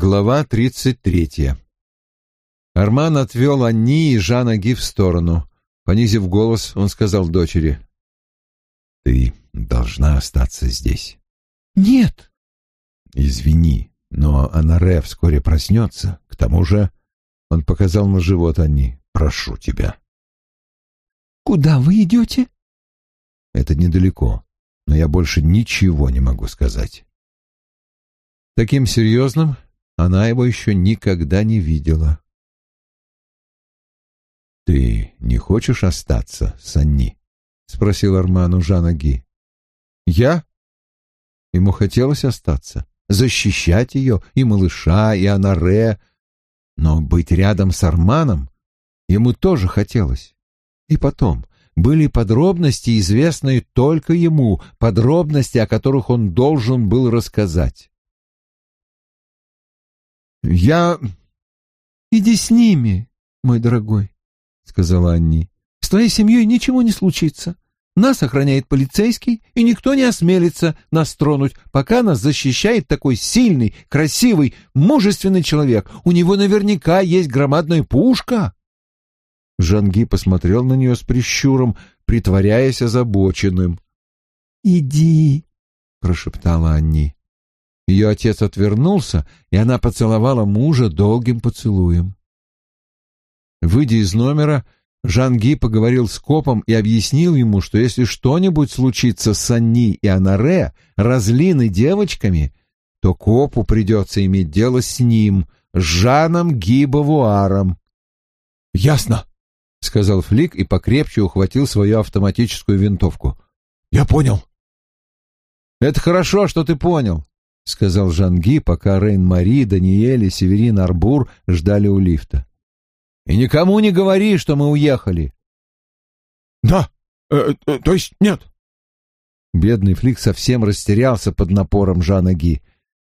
Глава тридцать третья. Арман отвел Анни и Жана Ги в сторону. Понизив голос, он сказал дочери. «Ты должна остаться здесь». «Нет». «Извини, но Анаре вскоре проснется. К тому же...» Он показал на живот Анни. «Прошу тебя». «Куда вы идете?» «Это недалеко, но я больше ничего не могу сказать». Таким серьезным она его еще никогда не видела. «Ты не хочешь остаться с Анни?» — спросил Арман у Жана Ги. «Я?» Ему хотелось остаться, защищать ее, и малыша, и Анаре, но быть рядом с Арманом ему тоже хотелось. И потом, были подробности, известные только ему, подробности, о которых он должен был рассказать. «Я...» «Иди с ними, мой дорогой», — сказала Анни. «С твоей семьей ничего не случится. Нас охраняет полицейский, и никто не осмелится нас тронуть, пока нас защищает такой сильный, красивый, мужественный человек. У него наверняка есть громадная пушка». Жанги посмотрел на нее с прищуром, притворяясь озабоченным. «Иди», — прошептала Анни. Ее отец отвернулся, и она поцеловала мужа долгим поцелуем. Выйдя из номера, Жанги поговорил с копом и объяснил ему, что если что-нибудь случится с Анни и Анаре, разлины девочками, то копу придется иметь дело с ним, с Жаном Гибовуаром. «Ясно», — сказал Флик и покрепче ухватил свою автоматическую винтовку. «Я понял». «Это хорошо, что ты понял. — сказал Жанги, пока Рейн-Мари, Даниэль и Северин Арбур ждали у лифта. «И никому не говори, что мы уехали». «Да, э, э, то есть нет». Бедный Флик совсем растерялся под напором Жана Ги.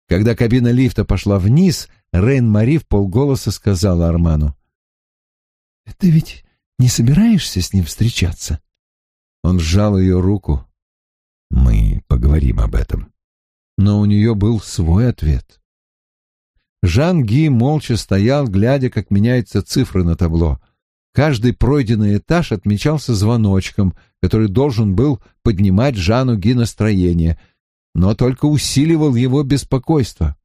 Когда кабина лифта пошла вниз, Рейн-Мари в полголоса сказала Арману. «Ты ведь не собираешься с ним встречаться?» Он сжал ее руку. «Мы поговорим об этом» но у нее был свой ответ. Жан Ги молча стоял, глядя, как меняются цифры на табло. Каждый пройденный этаж отмечался звоночком, который должен был поднимать Жану Ги настроение, но только усиливал его беспокойство.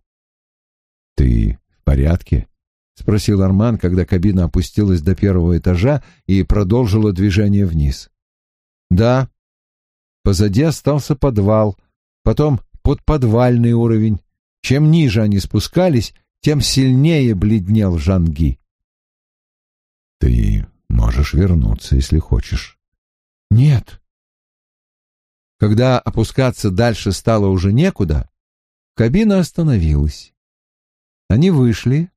«Ты в порядке?» — спросил Арман, когда кабина опустилась до первого этажа и продолжила движение вниз. «Да». Позади остался подвал, потом под подвальный уровень. Чем ниже они спускались, тем сильнее бледнел Жанги. «Ты можешь вернуться, если хочешь». «Нет». Когда опускаться дальше стало уже некуда, кабина остановилась. Они вышли,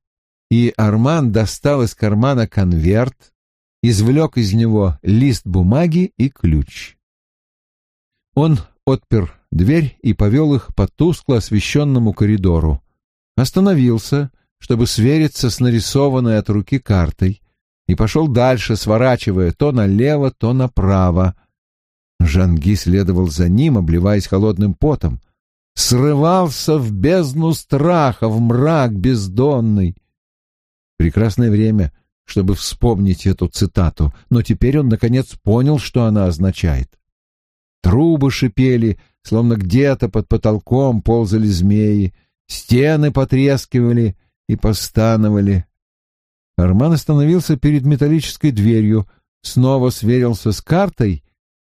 и Арман достал из кармана конверт, извлек из него лист бумаги и ключ. Он отпер дверь и повел их по тускло освещенному коридору. Остановился, чтобы свериться с нарисованной от руки картой, и пошел дальше, сворачивая то налево, то направо. Жанги следовал за ним, обливаясь холодным потом. Срывался в бездну страха, в мрак бездонный. Прекрасное время, чтобы вспомнить эту цитату, но теперь он, наконец, понял, что она означает. Трубы шипели, словно где-то под потолком ползали змеи, стены потрескивали и постановали. Арман остановился перед металлической дверью, снова сверился с картой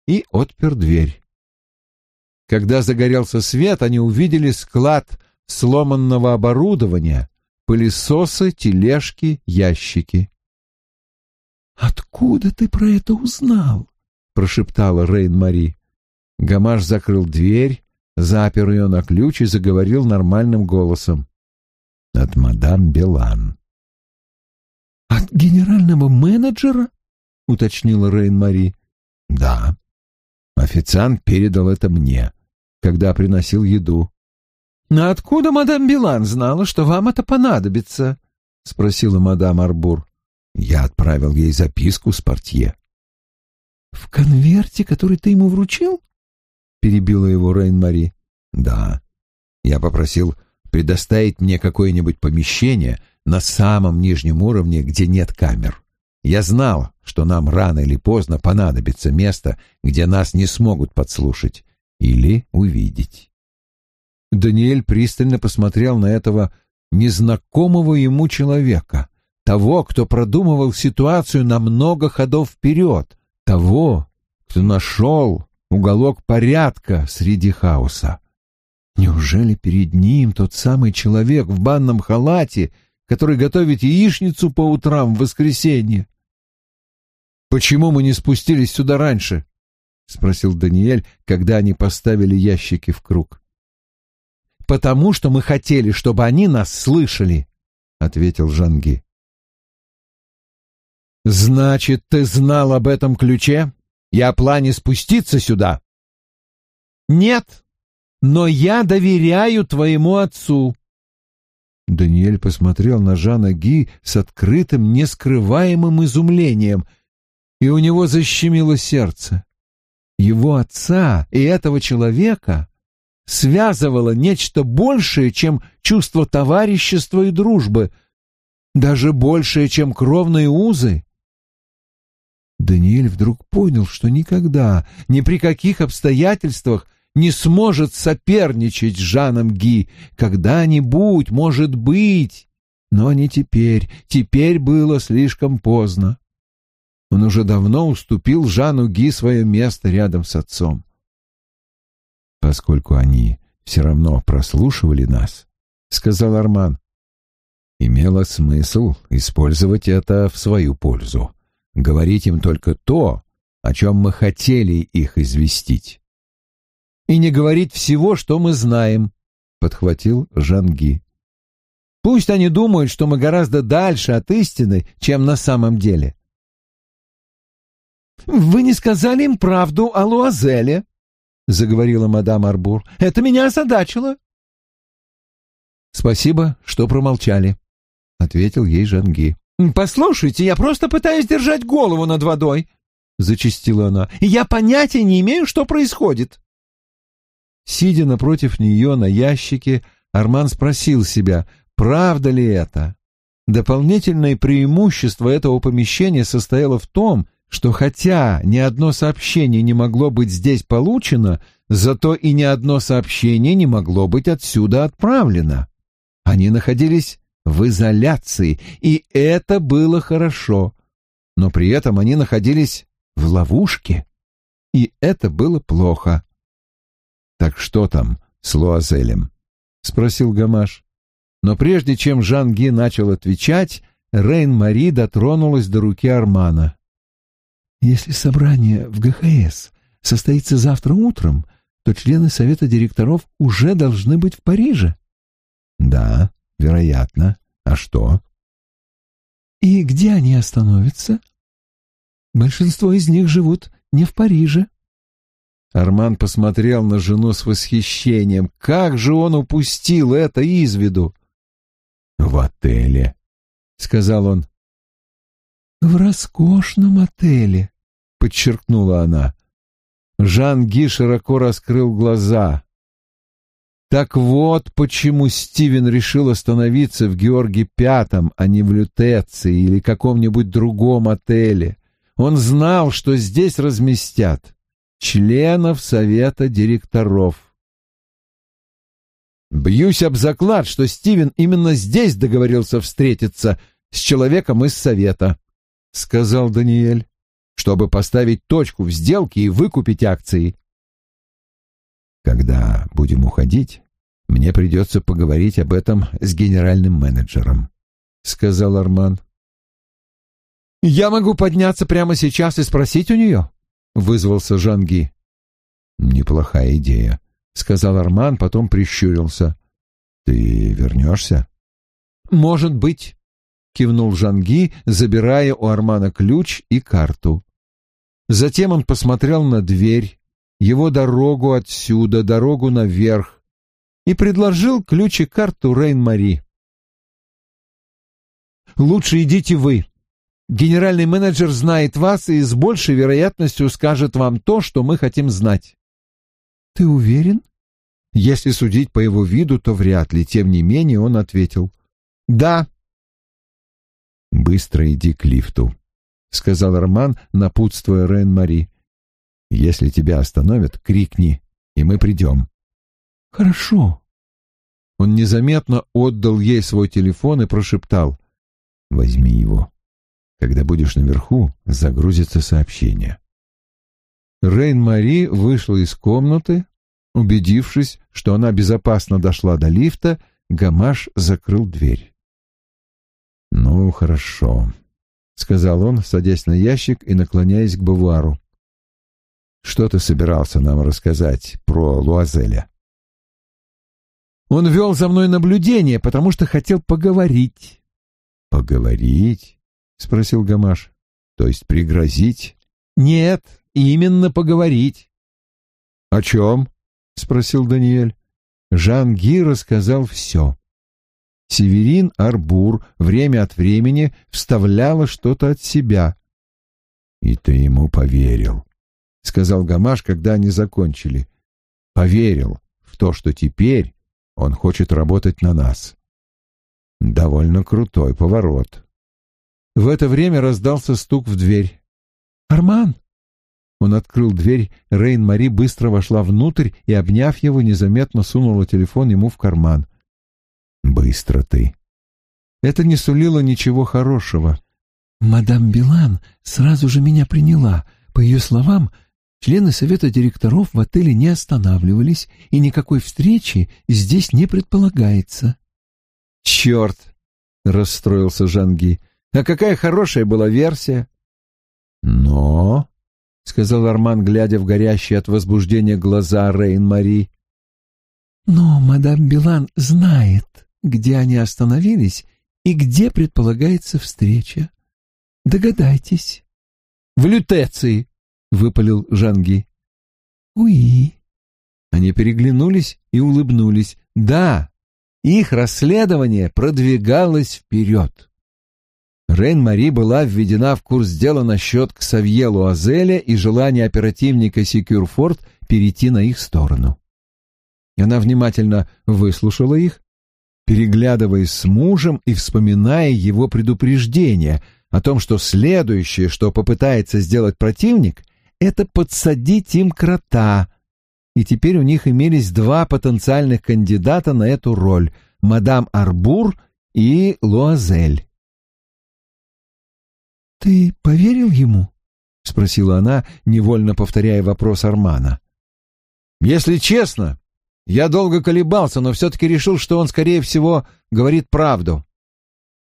и отпер дверь. Когда загорелся свет, они увидели склад сломанного оборудования, пылесосы, тележки, ящики. «Откуда ты про это узнал?» — прошептала Рейн-Мари. Гамаш закрыл дверь, запер ее на ключ и заговорил нормальным голосом. «От мадам Белан». «От генерального менеджера?» — уточнила Рейн-Мари. «Да. Официант передал это мне, когда приносил еду». «Но откуда мадам Белан знала, что вам это понадобится?» — спросила мадам Арбур. «Я отправил ей записку с портье». «В конверте, который ты ему вручил?» — перебила его Рейн-Мари. «Да. Я попросил предоставить мне какое-нибудь помещение на самом нижнем уровне, где нет камер. Я знал, что нам рано или поздно понадобится место, где нас не смогут подслушать или увидеть. Даниэль пристально посмотрел на этого незнакомого ему человека, того, кто продумывал ситуацию на много ходов вперед, того, кто нашел уголок порядка среди хаоса. Неужели перед ним тот самый человек в банном халате, который готовит яичницу по утрам в воскресенье? «Почему мы не спустились сюда раньше?» — спросил Даниэль, когда они поставили ящики в круг. «Потому что мы хотели, чтобы они нас слышали», — ответил Жанги. «Значит, ты знал об этом ключе и о плане спуститься сюда?» «Нет», но я доверяю твоему отцу». Даниэль посмотрел на Жана Ги с открытым, нескрываемым изумлением, и у него защемило сердце. Его отца и этого человека связывало нечто большее, чем чувство товарищества и дружбы, даже большее, чем кровные узы. Даниэль вдруг понял, что никогда, ни при каких обстоятельствах не сможет соперничать с Жаном Ги. Когда-нибудь, может быть, но не теперь. Теперь было слишком поздно. Он уже давно уступил Жану Ги свое место рядом с отцом. Поскольку они все равно прослушивали нас, — сказал Арман, — имело смысл использовать это в свою пользу. Говорить им только то, о чем мы хотели их известить и не говорить всего, что мы знаем», — подхватил Жанги. «Пусть они думают, что мы гораздо дальше от истины, чем на самом деле». «Вы не сказали им правду о Луазеле», — заговорила мадам Арбур. «Это меня озадачило». «Спасибо, что промолчали», — ответил ей Жанги. «Послушайте, я просто пытаюсь держать голову над водой», — зачастила она. «Я понятия не имею, что происходит». Сидя напротив нее на ящике, Арман спросил себя, правда ли это. Дополнительное преимущество этого помещения состояло в том, что хотя ни одно сообщение не могло быть здесь получено, зато и ни одно сообщение не могло быть отсюда отправлено. Они находились в изоляции, и это было хорошо. Но при этом они находились в ловушке, и это было плохо. «Так что там с Луазелем?» — спросил Гамаш. Но прежде чем Жан-Ги начал отвечать, Рейн-Мари дотронулась до руки Армана. «Если собрание в ГХС состоится завтра утром, то члены совета директоров уже должны быть в Париже». «Да, вероятно. А что?» «И где они остановятся?» «Большинство из них живут не в Париже». Арман посмотрел на жену с восхищением. Как же он упустил это из виду? «В отеле», — сказал он. «В роскошном отеле», — подчеркнула она. Жан Ги широко раскрыл глаза. Так вот, почему Стивен решил остановиться в Георге Пятом, а не в Лютеции или каком-нибудь другом отеле. Он знал, что здесь разместят членов совета директоров. Бьюсь об заклад, что Стивен именно здесь договорился встретиться с человеком из совета, сказал Даниэль, чтобы поставить точку в сделке и выкупить акции. Когда будем уходить, мне придется поговорить об этом с генеральным менеджером, сказал Арман. Я могу подняться прямо сейчас и спросить у нее, — вызвался Жанги. «Неплохая идея», — сказал Арман, потом прищурился. «Ты вернешься?» «Может быть», — кивнул Жанги, забирая у Армана ключ и карту. Затем он посмотрел на дверь, его дорогу отсюда, дорогу наверх, и предложил ключ и карту Рейн-Мари. «Лучше идите вы», Генеральный менеджер знает вас и с большей вероятностью скажет вам то, что мы хотим знать. Ты уверен? Если судить по его виду, то вряд ли. Тем не менее он ответил «Да». «Быстро иди к лифту», — сказал Роман, напутствуя Рен-Мари. «Если тебя остановят, крикни, и мы придем». «Хорошо». Он незаметно отдал ей свой телефон и прошептал «Возьми его. Когда будешь наверху, загрузится сообщение». Рейн-Мари вышла из комнаты. Убедившись, что она безопасно дошла до лифта, Гамаш закрыл дверь. «Ну, хорошо», — сказал он, садясь на ящик и наклоняясь к бавуару. «Что ты собирался нам рассказать про Луазеля?» «Он вел за мной наблюдение, потому что хотел поговорить». «Поговорить?» — спросил Гамаш. «То есть пригрозить?» «Нет, именно поговорить». «О чем?» — спросил Даниэль. Жан Ги рассказал все. Северин Арбур время от времени вставляла что-то от себя. «И ты ему поверил», — сказал Гамаш, когда они закончили. «Поверил в то, что теперь он хочет работать на нас». Довольно крутой поворот. В это время раздался стук в дверь. «Арман!» Он открыл дверь, Рейн-Мари быстро вошла внутрь и, обняв его, незаметно сунула телефон ему в карман. «Быстро ты». Это не сулило ничего хорошего. «Мадам Билан сразу же меня приняла. По ее словам, члены совета директоров в отеле не останавливались, и никакой встречи здесь не предполагается». «Черт!» — расстроился Жанги. «А какая хорошая была версия!» «Но...» — сказал Арман, глядя в горящие от возбуждения глаза Рейн-Мари. «Но мадам Билан знает, где они остановились и где предполагается встреча. Догадайтесь». «В лютеции», — выпалил Жанги. «Уи». Они переглянулись и улыбнулись. «Да, их расследование продвигалось вперед». Рейн-Мари была введена в курс дела насчет Ксавье Луазеля и желания оперативника Секюрфорд перейти на их сторону. Она внимательно выслушала их, переглядываясь с мужем и вспоминая его предупреждение о том, что следующее, что попытается сделать противник, это подсадить им крота. И теперь у них имелись два потенциальных кандидата на эту роль — мадам Арбур и Луазель. «Ты поверил ему?» — спросила она, невольно повторяя вопрос Армана. «Если честно, я долго колебался, но все-таки решил, что он, скорее всего, говорит правду».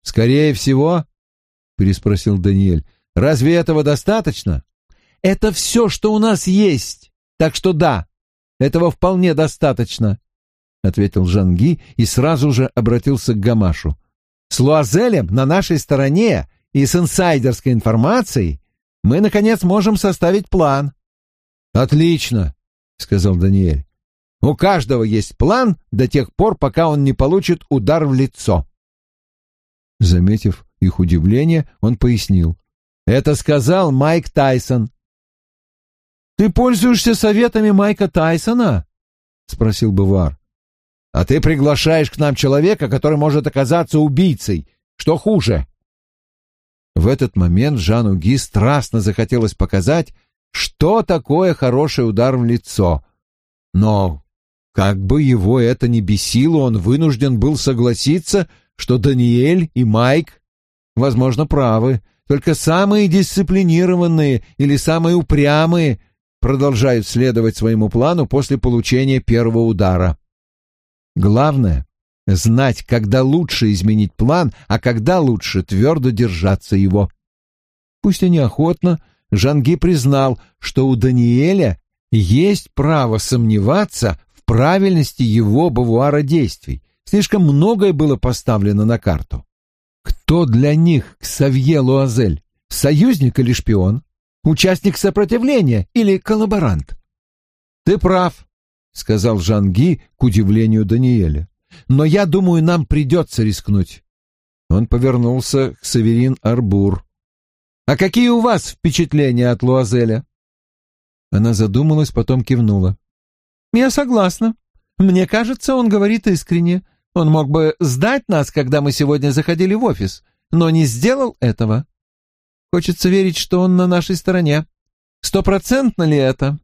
«Скорее всего?» — переспросил Даниэль. «Разве этого достаточно?» «Это все, что у нас есть, так что да, этого вполне достаточно», — ответил Жанги и сразу же обратился к Гамашу. «С Луазелем на нашей стороне и с инсайдерской информацией мы, наконец, можем составить план». «Отлично», — сказал Даниэль. «У каждого есть план до тех пор, пока он не получит удар в лицо». Заметив их удивление, он пояснил. «Это сказал Майк Тайсон». «Ты пользуешься советами Майка Тайсона?» — спросил Бувар. «А ты приглашаешь к нам человека, который может оказаться убийцей. Что хуже?» В этот момент Жану Ги страстно захотелось показать, что такое хороший удар в лицо. Но, как бы его это ни бесило, он вынужден был согласиться, что Даниэль и Майк, возможно, правы, только самые дисциплинированные или самые упрямые продолжают следовать своему плану после получения первого удара. Главное знать, когда лучше изменить план, а когда лучше твердо держаться его. Пусть и неохотно, Жанги признал, что у Даниэля есть право сомневаться в правильности его бавуара действий. Слишком многое было поставлено на карту. Кто для них Ксавье Луазель? Союзник или шпион? Участник сопротивления или коллаборант? «Ты прав», — сказал Жанги к удивлению Даниэля но я думаю, нам придется рискнуть. Он повернулся к Саверин Арбур. «А какие у вас впечатления от Луазеля?» Она задумалась, потом кивнула. «Я согласна. Мне кажется, он говорит искренне. Он мог бы сдать нас, когда мы сегодня заходили в офис, но не сделал этого. Хочется верить, что он на нашей стороне. Стопроцентно ли это?»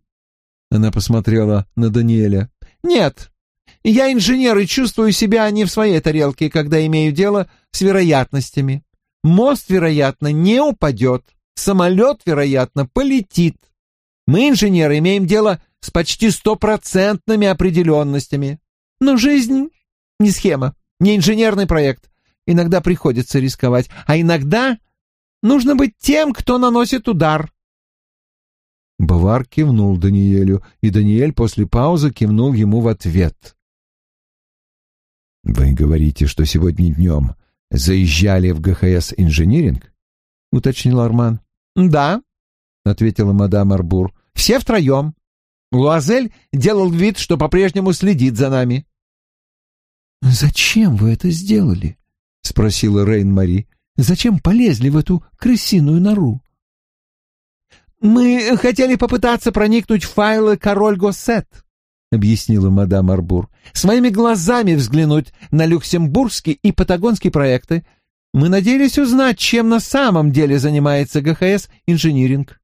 Она посмотрела на Даниэля. «Нет. Я инженер и чувствую себя не в своей тарелке, когда имею дело с вероятностями. Мост, вероятно, не упадет. Самолет, вероятно, полетит. Мы, инженеры, имеем дело с почти стопроцентными определенностями. Но жизнь не схема, не инженерный проект. Иногда приходится рисковать, а иногда нужно быть тем, кто наносит удар. Бавар кивнул Даниэлю, и Даниэль после паузы кивнул ему в ответ. «Вы говорите, что сегодня днем заезжали в ГХС «Инжиниринг»?» — уточнил Арман. «Да», — ответила мадам Арбур, — «все втроем. Луазель делал вид, что по-прежнему следит за нами». «Зачем вы это сделали?» — спросила Рейн-Мари. «Зачем полезли в эту крысиную нору?» «Мы хотели попытаться проникнуть в файлы «Король Госсет», — объяснила мадам Арбур. «Своими глазами взглянуть на люксембургский и патагонский проекты. Мы надеялись узнать, чем на самом деле занимается ГХС «Инжиниринг».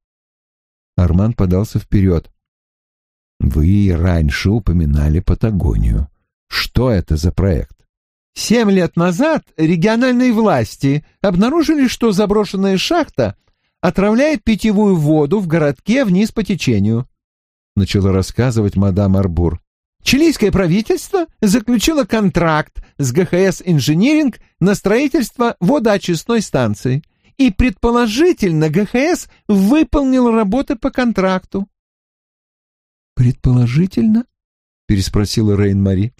Арман подался вперед. «Вы раньше упоминали Патагонию. Что это за проект?» Семь лет назад региональные власти обнаружили, что заброшенная шахта отравляет питьевую воду в городке вниз по течению. Начала рассказывать мадам Арбур. Чилийское правительство заключило контракт с ГХС «Инжиниринг» на строительство водоочистной станции, и предположительно ГХС выполнил работы по контракту. «Предположительно?» — переспросила Рейн-Мари.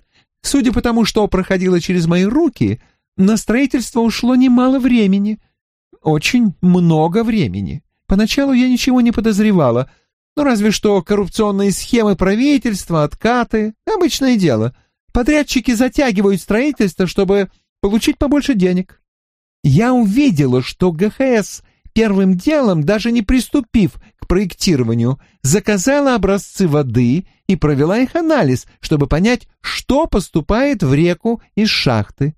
«Судя по тому, что проходило через мои руки, на строительство ушло немало времени, очень много времени. Поначалу я ничего не подозревала, ну разве что коррупционные схемы правительства, откаты, обычное дело. Подрядчики затягивают строительство, чтобы получить побольше денег. Я увидела, что ГХС первым делом, даже не приступив к проектированию, заказала образцы воды и провела их анализ, чтобы понять, что поступает в реку из шахты.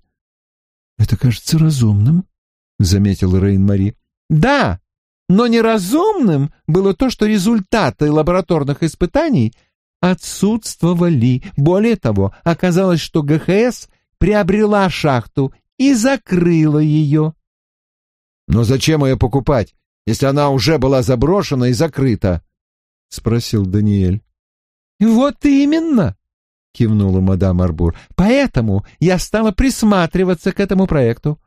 «Это кажется разумным», — заметил Рейн-Мари. «Да, но неразумным было то, что результаты лабораторных испытаний отсутствовали. Более того, оказалось, что ГХС приобрела шахту и закрыла ее». «Но зачем ее покупать, если она уже была заброшена и закрыта?» — спросил Даниэль. «Вот именно!» — кивнула мадам Арбур. «Поэтому я стала присматриваться к этому проекту.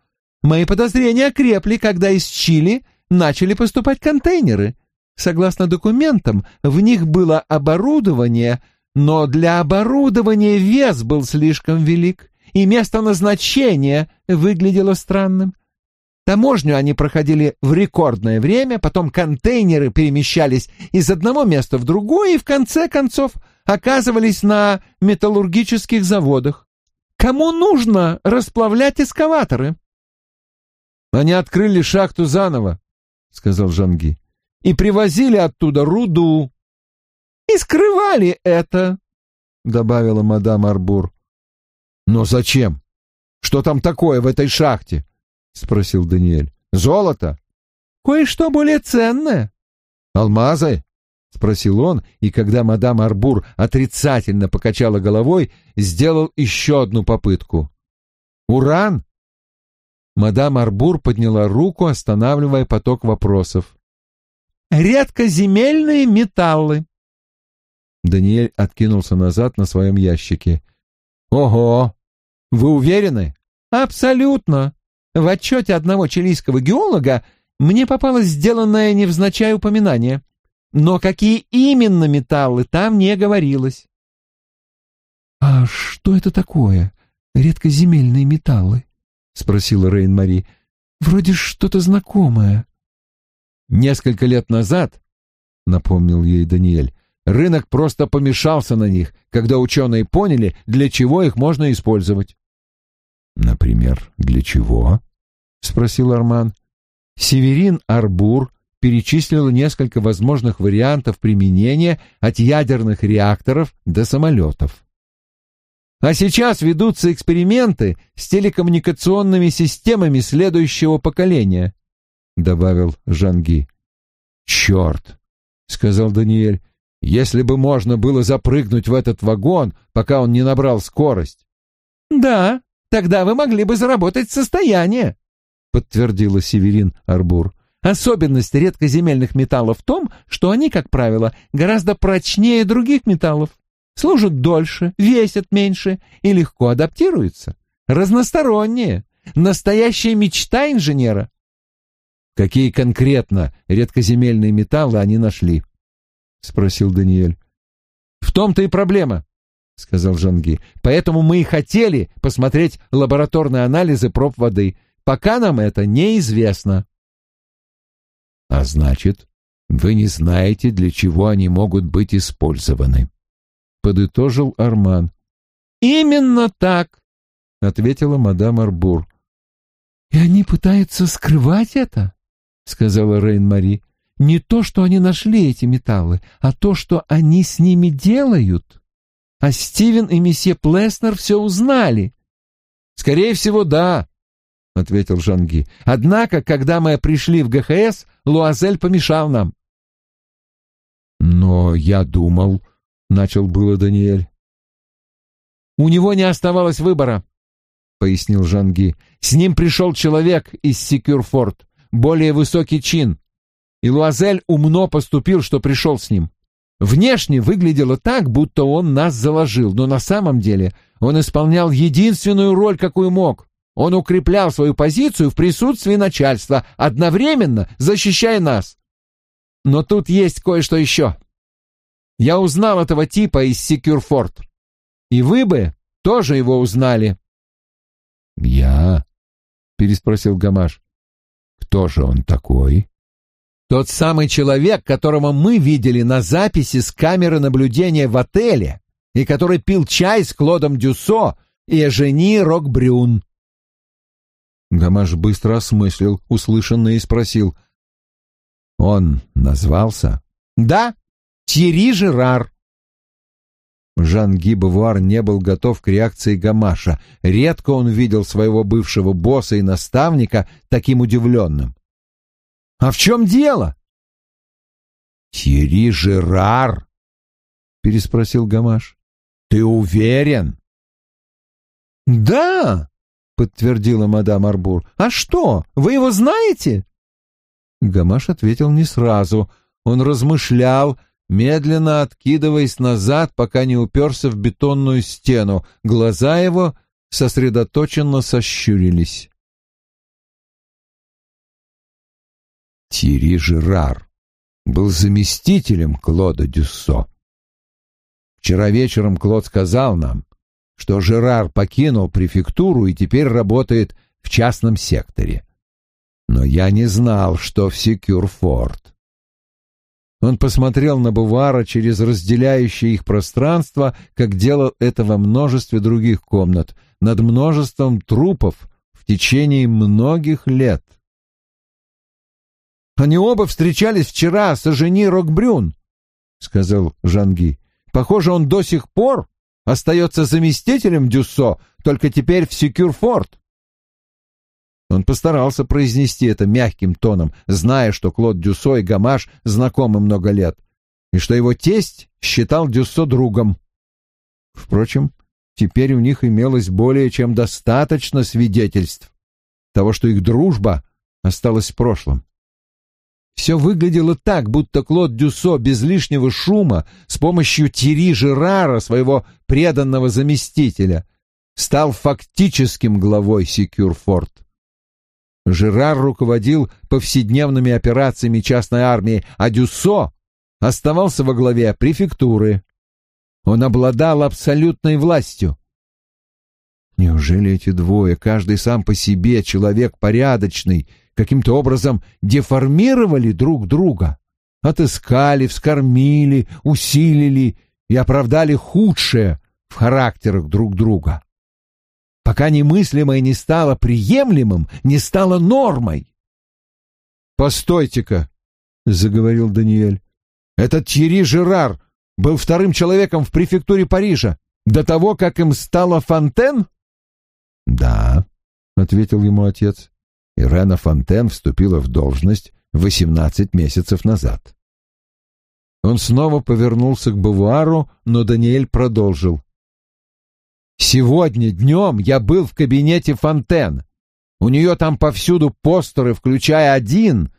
Мои подозрения окрепли, когда из Чили начали поступать контейнеры. Согласно документам, в них было оборудование, но для оборудования вес был слишком велик, и место назначения выглядело странным. Таможню они проходили в рекордное время, потом контейнеры перемещались из одного места в другое и в конце концов оказывались на металлургических заводах. Кому нужно расплавлять эскаваторы? Они открыли шахту заново, — сказал Жанги, — и привозили оттуда руду. — И скрывали это, — добавила мадам Арбур. — Но зачем? Что там такое в этой шахте? — спросил Даниэль. — Золото? — Кое-что более ценное. — Алмазы? — спросил он, и когда мадам Арбур отрицательно покачала головой, сделал еще одну попытку. — Уран? Мадам Арбур подняла руку, останавливая поток вопросов. «Редкоземельные металлы». Даниэль откинулся назад на своем ящике. «Ого! Вы уверены?» «Абсолютно. В отчете одного чилийского геолога мне попалось сделанное невзначай упоминание. Но какие именно металлы, там не говорилось». «А что это такое? Редкоземельные металлы?» — спросила Рейн-Мари. «Вроде что-то знакомое». «Несколько лет назад, — напомнил ей Даниэль, — рынок просто помешался на них, когда ученые поняли, для чего их можно использовать». «Например, для чего?» — спросил Арман. Северин Арбур перечислил несколько возможных вариантов применения от ядерных реакторов до самолетов. А сейчас ведутся эксперименты с телекоммуникационными системами следующего поколения», — добавил Жанги. «Черт!» — сказал Даниэль. «Если бы можно было запрыгнуть в этот вагон, пока он не набрал скорость». «Да, тогда вы могли бы заработать состояние», — подтвердила Северин Арбур. «Особенность редкоземельных металлов в том, что они, как правило, гораздо прочнее других металлов, служат дольше, весят меньше и легко адаптируются. Разносторонние. Настоящая мечта инженера». «Какие конкретно редкоземельные металлы они нашли?» — спросил Даниэль. «В том-то и проблема», — сказал Жанги. «Поэтому мы и хотели посмотреть лабораторные анализы проб воды. Пока нам это неизвестно. А значит, вы не знаете, для чего они могут быть использованы, подытожил Арман. Именно так, ответила мадам Арбур. И они пытаются скрывать это, сказала Рейн-Мари. Не то, что они нашли эти металлы, а то, что они с ними делают. А Стивен и месье Плеснер все узнали. Скорее всего, да, — ответил Жанги. «Однако, когда мы пришли в ГХС, Луазель помешал нам». «Но я думал...» — начал было Даниэль. «У него не оставалось выбора», — пояснил Жанги. «С ним пришел человек из Секюрфорд, более высокий чин, и Луазель умно поступил, что пришел с ним. Внешне выглядело так, будто он нас заложил, но на самом деле он исполнял единственную роль, какую мог. Он укреплял свою позицию в присутствии начальства, одновременно защищая нас. Но тут есть кое-что еще. Я узнал этого типа из Секюрфорд. И вы бы тоже его узнали. «Я?» — переспросил Гамаш. «Кто же он такой?» «Тот самый человек, которого мы видели на записи с камеры наблюдения в отеле и который пил чай с Клодом Дюсо и Эжени Рокбрюн». Гамаш быстро осмыслил услышанное и спросил. «Он назвался?» «Да, Тьерри Жерар». Жан-Ги не был готов к реакции Гамаша. Редко он видел своего бывшего босса и наставника таким удивленным. «А в чем дело?» «Тьерри Жерар?» — переспросил Гамаш. «Ты уверен?» «Да!» подтвердила мадам Арбур. «А что, вы его знаете?» Гамаш ответил не сразу. Он размышлял, медленно откидываясь назад, пока не уперся в бетонную стену. Глаза его сосредоточенно сощурились. Тири Жерар был заместителем Клода Дюссо. Вчера вечером Клод сказал нам, что Жерар покинул префектуру и теперь работает в частном секторе. Но я не знал, что в Секюрфорд. Он посмотрел на Бувара через разделяющее их пространство, как делал это во множестве других комнат, над множеством трупов в течение многих лет. «Они оба встречались вчера с Жени Рокбрюн», — сказал Жанги. «Похоже, он до сих пор остается заместителем Дюссо, только теперь в Секюрфорд. Он постарался произнести это мягким тоном, зная, что Клод Дюссо и Гамаш знакомы много лет, и что его тесть считал Дюссо другом. Впрочем, теперь у них имелось более чем достаточно свидетельств того, что их дружба осталась в прошлом. Все выглядело так, будто Клод Дюсо без лишнего шума с помощью Тири Жерара, своего преданного заместителя, стал фактическим главой Секюрфорд. Жерар руководил повседневными операциями частной армии, а Дюсо оставался во главе префектуры. Он обладал абсолютной властью. Неужели эти двое, каждый сам по себе человек порядочный, каким-то образом деформировали друг друга, отыскали, вскормили, усилили и оправдали худшее в характерах друг друга. Пока немыслимое не стало приемлемым, не стало нормой. «Постойте-ка», — заговорил Даниэль, — «этот Тьерри Жерар был вторым человеком в префектуре Парижа. До того, как им стало Фонтен? Да, ответил ему отец. Ирена Фонтен вступила в должность восемнадцать месяцев назад. Он снова повернулся к Бавуару, но Даниэль продолжил. «Сегодня днем я был в кабинете Фонтен. У нее там повсюду постеры, включая один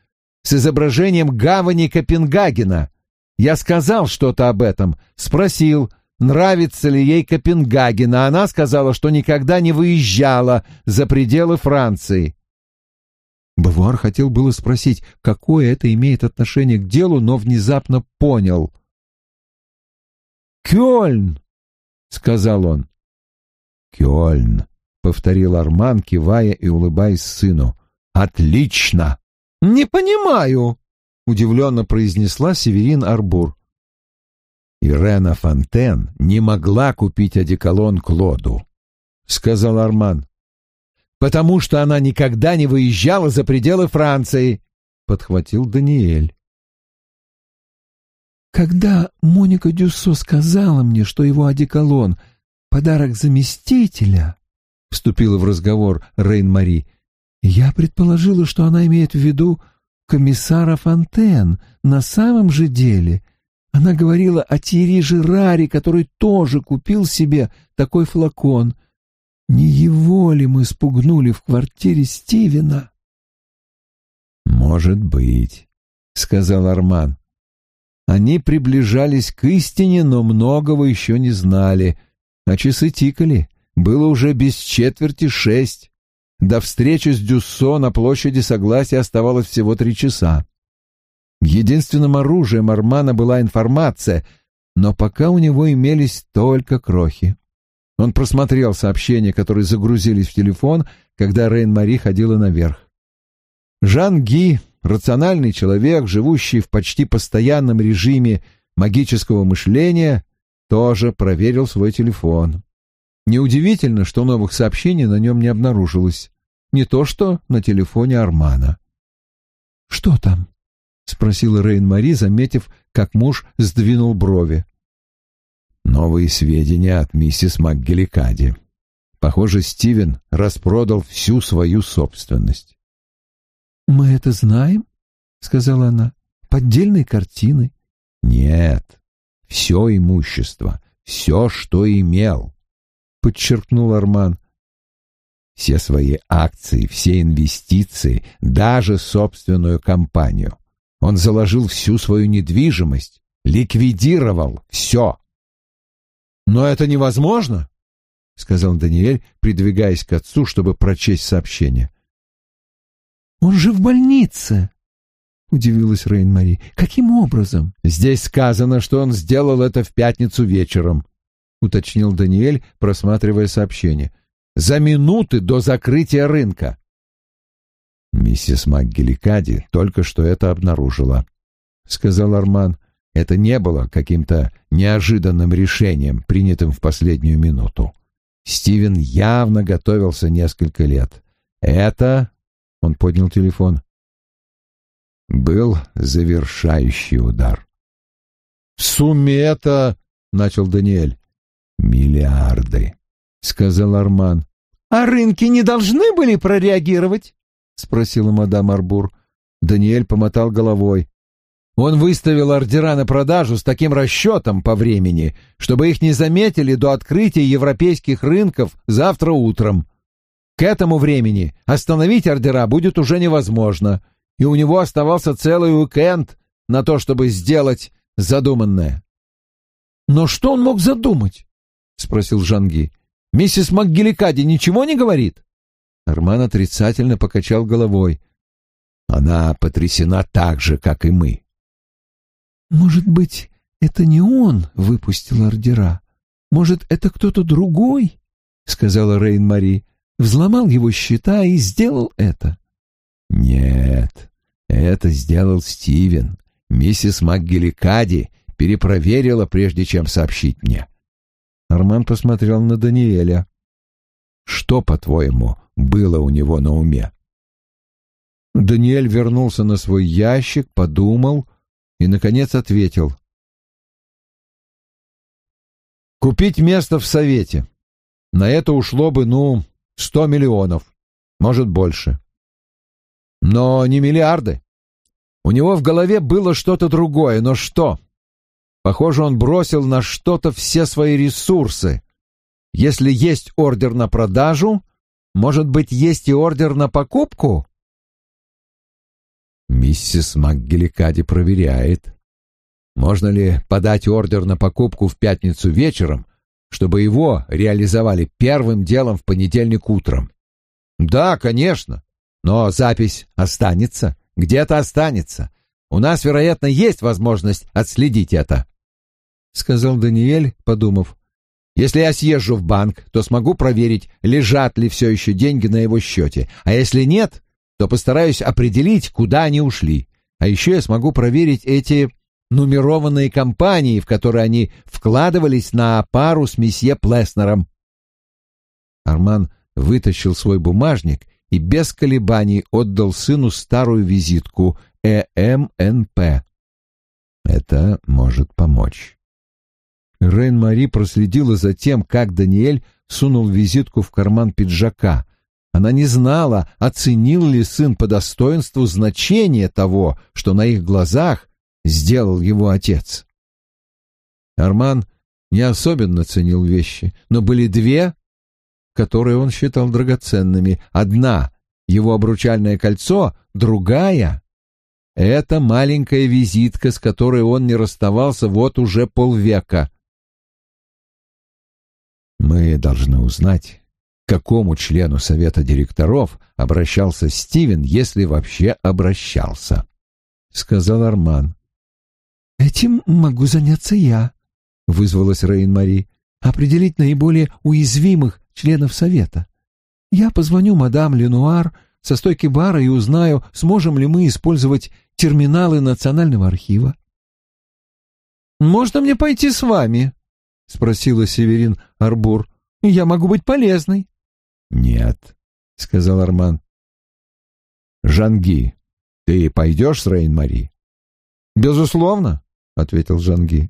с изображением гавани Копенгагена. Я сказал что-то об этом, спросил, нравится ли ей Копенгаген, а она сказала, что никогда не выезжала за пределы Франции. Бавуар хотел было спросить, какое это имеет отношение к делу, но внезапно понял. «Кёльн!» — сказал он. «Кёльн!» — повторил Арман, кивая и улыбаясь сыну. «Отлично!» «Не понимаю!» — удивленно произнесла Северин Арбур. «Ирена Фонтен не могла купить одеколон Клоду», — сказал Арман. «Потому что она никогда не выезжала за пределы Франции», — подхватил Даниэль. «Когда Моника Дюссо сказала мне, что его одеколон — подарок заместителя», — вступила в разговор Рейн-Мари, — «я предположила, что она имеет в виду комиссара Фонтен на самом же деле она говорила о Тири Жераре, который тоже купил себе такой флакон. Не его ли мы спугнули в квартире Стивена? «Может быть», — сказал Арман. Они приближались к истине, но многого еще не знали, а часы тикали. Было уже без четверти шесть. До встречи с Дюссо на площади Согласия оставалось всего три часа. Единственным оружием Армана была информация, но пока у него имелись только крохи. Он просмотрел сообщения, которые загрузились в телефон, когда Рейн-Мари ходила наверх. Жан Ги, рациональный человек, живущий в почти постоянном режиме магического мышления, тоже проверил свой телефон. Неудивительно, что новых сообщений на нем не обнаружилось. Не то что на телефоне Армана. «Что там?» — спросила Рейн-Мари, заметив, как муж сдвинул брови. «Новые сведения от миссис МакГеликади. Похоже, Стивен распродал всю свою собственность». «Мы это знаем?» — сказала она. «Поддельные картины». «Нет, все имущество, все, что имел», — подчеркнул Арман. «Все свои акции, все инвестиции, даже собственную компанию. Он заложил всю свою недвижимость, ликвидировал все. «Но это невозможно», — сказал Даниэль, придвигаясь к отцу, чтобы прочесть сообщение. «Он же в больнице», — удивилась Рейн-Мари. «Каким образом?» «Здесь сказано, что он сделал это в пятницу вечером», — уточнил Даниэль, просматривая сообщение. «За минуты до закрытия рынка». «Миссис МакГеликади только что это обнаружила», — сказал Арман. «Это не было каким-то неожиданным решением, принятым в последнюю минуту. Стивен явно готовился несколько лет. Это...» — он поднял телефон. «Был завершающий удар». «В сумме это...» — начал Даниэль. «Миллиарды», — сказал Арман. «А рынки не должны были прореагировать?» спросила мадам Арбур. Даниэль помотал головой. Он выставил ордера на продажу с таким расчетом по времени, чтобы их не заметили до открытия европейских рынков завтра утром. К этому времени остановить ордера будет уже невозможно, и у него оставался целый уикенд на то, чтобы сделать задуманное. «Но что он мог задумать?» — спросил Жанги. «Миссис МакГеликади ничего не говорит?» Арман отрицательно покачал головой. Она потрясена так же, как и мы. Может быть, это не он выпустил ордера? Может, это кто-то другой? сказала Рейн-Мари. Взломал его счета и сделал это. Нет, это сделал Стивен. Миссис МакГеликади перепроверила, прежде чем сообщить мне. Арман посмотрел на Даниэля. Что, по-твоему, было у него на уме? Даниэль вернулся на свой ящик, подумал и, наконец, ответил. Купить место в Совете. На это ушло бы, ну, сто миллионов, может, больше. Но не миллиарды. У него в голове было что-то другое, но что? Похоже, он бросил на что-то все свои ресурсы. Если есть ордер на продажу, может быть, есть и ордер на покупку? Миссис МакГеликади проверяет, можно ли подать ордер на покупку в пятницу вечером, чтобы его реализовали первым делом в понедельник утром. Да, конечно, но запись останется, где-то останется. У нас, вероятно, есть возможность отследить это, — сказал Даниэль, подумав. Если я съезжу в банк, то смогу проверить, лежат ли все еще деньги на его счете, а если нет, то постараюсь определить, куда они ушли. А еще я смогу проверить эти нумерованные компании, в которые они вкладывались на пару с месье Плеснером. Арман вытащил свой бумажник и без колебаний отдал сыну старую визитку ЭМНП. Это может помочь. Рейн-Мари проследила за тем, как Даниэль сунул визитку в карман пиджака. Она не знала, оценил ли сын по достоинству значение того, что на их глазах сделал его отец. Арман не особенно ценил вещи, но были две, которые он считал драгоценными. Одна — его обручальное кольцо, другая — это маленькая визитка, с которой он не расставался вот уже полвека. Мы должны узнать, какому члену совета директоров обращался Стивен, если вообще обращался, — сказал Арман. «Этим могу заняться я», — вызвалась Рейн-Мари, — «определить наиболее уязвимых членов совета. Я позвоню мадам Ленуар со стойки бара и узнаю, сможем ли мы использовать терминалы Национального архива». «Можно мне пойти с вами?» — спросила Северин Арбур. «Я могу быть полезной». «Нет», — сказал Арман. «Жанги, ты пойдешь с Рейн-Мари?» «Безусловно», — ответил Жанги.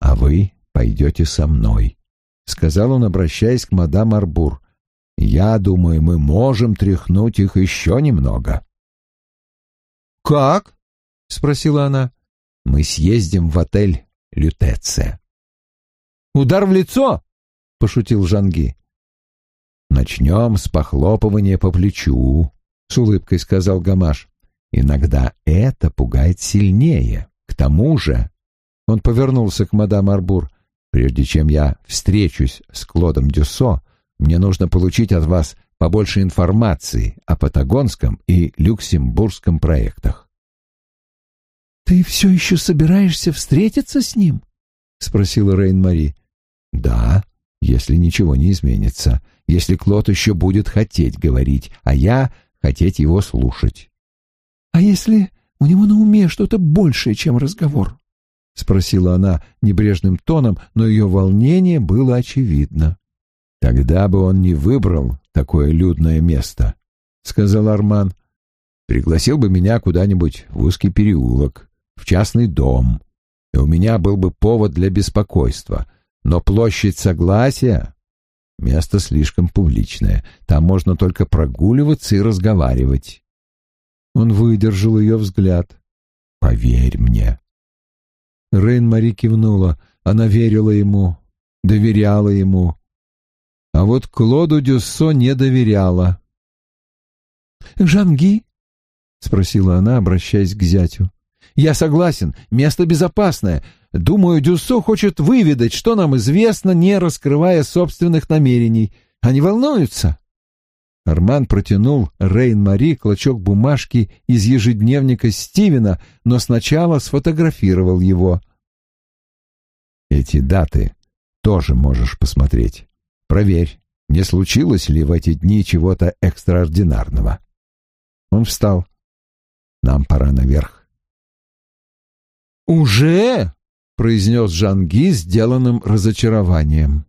«А вы пойдете со мной», — сказал он, обращаясь к мадам Арбур. «Я думаю, мы можем тряхнуть их еще немного». «Как?» — спросила она. «Мы съездим в отель Лютеция». «Удар в лицо?» — пошутил Жанги. «Начнем с похлопывания по плечу», — с улыбкой сказал Гамаш. «Иногда это пугает сильнее». К тому же, он повернулся к мадам Арбур, прежде чем я встречусь с Клодом Дюссо, мне нужно получить от вас побольше информации о патагонском и люксембургском проектах. «Ты все еще собираешься встретиться с ним?» — спросила Рейн-Мари. «Да, если ничего не изменится, если Клод еще будет хотеть говорить, а я хотеть его слушать». «А если у него на уме что-то большее, чем разговор? — спросила она небрежным тоном, но ее волнение было очевидно. — Тогда бы он не выбрал такое людное место, — сказал Арман. — Пригласил бы меня куда-нибудь в узкий переулок, в частный дом, и у меня был бы повод для беспокойства. Но площадь Согласия — место слишком публичное, там можно только прогуливаться и разговаривать. Он выдержал ее взгляд. «Поверь мне». Рейн-Мари кивнула. Она верила ему, доверяла ему. А вот Клоду Дюссо не доверяла. «Жанги?» — спросила она, обращаясь к зятю. «Я согласен, место безопасное. Думаю, Дюссо хочет выведать, что нам известно, не раскрывая собственных намерений. Они волнуются?» Арман протянул Рейн-Мари клочок бумажки из ежедневника Стивена, но сначала сфотографировал его. «Эти даты тоже можешь посмотреть. Проверь, не случилось ли в эти дни чего-то экстраординарного». Он встал. «Нам пора наверх». «Уже?» — произнес Жанги сделанным разочарованием.